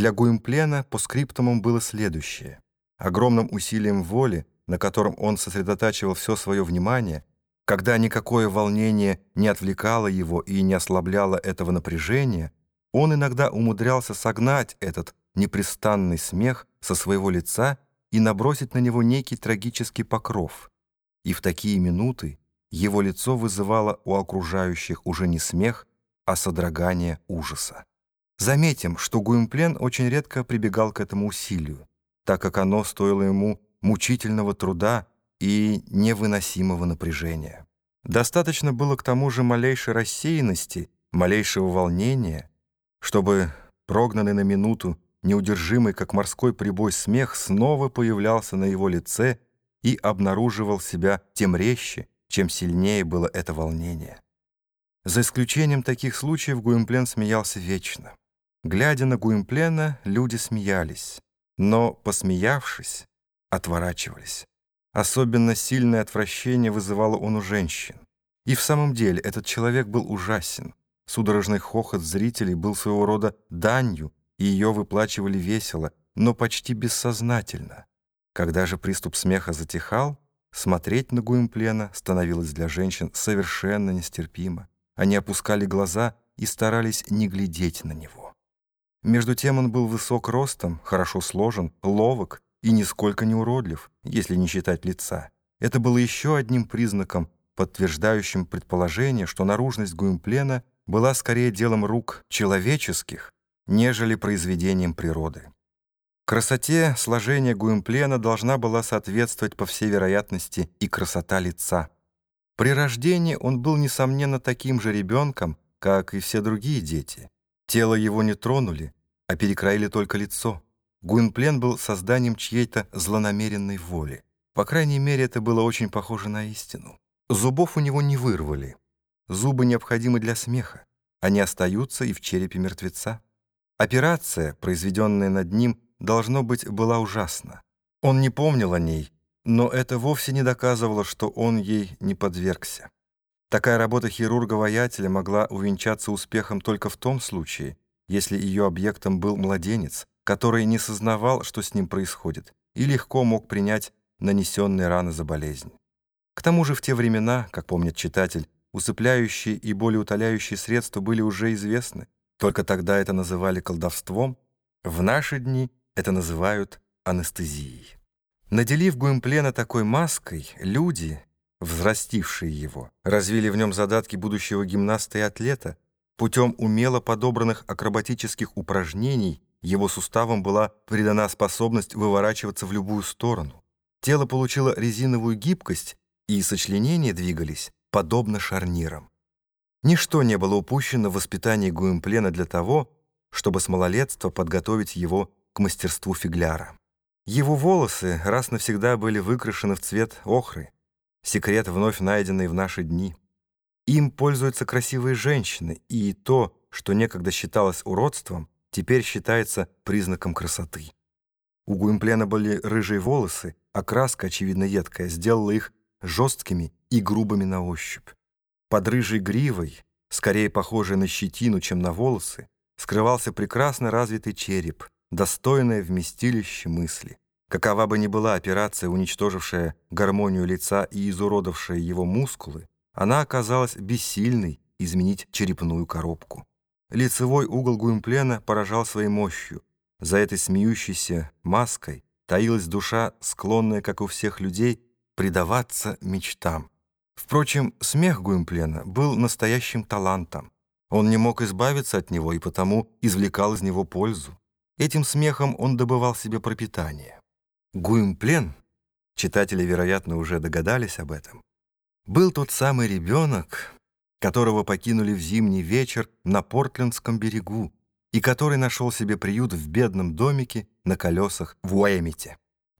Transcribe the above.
Для Гуимплена по скриптумам было следующее. Огромным усилием воли, на котором он сосредотачивал все свое внимание, когда никакое волнение не отвлекало его и не ослабляло этого напряжения, он иногда умудрялся согнать этот непрестанный смех со своего лица и набросить на него некий трагический покров. И в такие минуты его лицо вызывало у окружающих уже не смех, а содрогание ужаса. Заметим, что Гуимплен очень редко прибегал к этому усилию, так как оно стоило ему мучительного труда и невыносимого напряжения. Достаточно было к тому же малейшей рассеянности, малейшего волнения, чтобы прогнанный на минуту, неудержимый, как морской прибой, смех снова появлялся на его лице и обнаруживал себя тем резче, чем сильнее было это волнение. За исключением таких случаев Гуимплен смеялся вечно. Глядя на Гуимплена, люди смеялись, но, посмеявшись, отворачивались. Особенно сильное отвращение вызывало он у женщин. И в самом деле этот человек был ужасен. Судорожный хохот зрителей был своего рода данью, и ее выплачивали весело, но почти бессознательно. Когда же приступ смеха затихал, смотреть на Гуимплена становилось для женщин совершенно нестерпимо. Они опускали глаза и старались не глядеть на него. Между тем он был высок ростом, хорошо сложен, ловок и нисколько не уродлив, если не считать лица. Это было еще одним признаком, подтверждающим предположение, что наружность Гуимплена была скорее делом рук человеческих, нежели произведением природы. Красоте сложения Гуимплена должна была соответствовать, по всей вероятности, и красота лица. При рождении он был, несомненно, таким же ребенком, как и все другие дети. Тело его не тронули, а перекроили только лицо. Гуинплен был созданием чьей-то злонамеренной воли. По крайней мере, это было очень похоже на истину. Зубов у него не вырвали. Зубы необходимы для смеха. Они остаются и в черепе мертвеца. Операция, произведенная над ним, должно быть, была ужасна. Он не помнил о ней, но это вовсе не доказывало, что он ей не подвергся. Такая работа хирурга-воятеля могла увенчаться успехом только в том случае, если ее объектом был младенец, который не сознавал, что с ним происходит, и легко мог принять нанесенные раны за болезнь. К тому же в те времена, как помнит читатель, усыпляющие и более утоляющие средства были уже известны. Только тогда это называли колдовством, в наши дни это называют анестезией. Наделив Гуимплена такой маской, люди, взрастившие его, развили в нем задатки будущего гимнаста и атлета. Путем умело подобранных акробатических упражнений его суставам была придана способность выворачиваться в любую сторону. Тело получило резиновую гибкость, и сочленения двигались подобно шарнирам. Ничто не было упущено в воспитании Гуимплена для того, чтобы с малолетства подготовить его к мастерству фигляра. Его волосы раз навсегда были выкрашены в цвет охры, Секрет, вновь найденный в наши дни. Им пользуются красивые женщины, и то, что некогда считалось уродством, теперь считается признаком красоты. У Гуимплена были рыжие волосы, а краска, очевидно едкая, сделала их жесткими и грубыми на ощупь. Под рыжей гривой, скорее похожей на щетину, чем на волосы, скрывался прекрасно развитый череп, достойное вместилище мысли. Какова бы ни была операция, уничтожившая гармонию лица и изуродовавшая его мускулы, она оказалась бессильной изменить черепную коробку. Лицевой угол Гуимплена поражал своей мощью. За этой смеющейся маской таилась душа, склонная, как у всех людей, предаваться мечтам. Впрочем, смех Гуимплена был настоящим талантом. Он не мог избавиться от него и потому извлекал из него пользу. Этим смехом он добывал себе пропитание. Гуимплен, читатели, вероятно, уже догадались об этом, был тот самый ребенок, которого покинули в зимний вечер на Портлендском берегу и который нашел себе приют в бедном домике на колесах в Уэмите.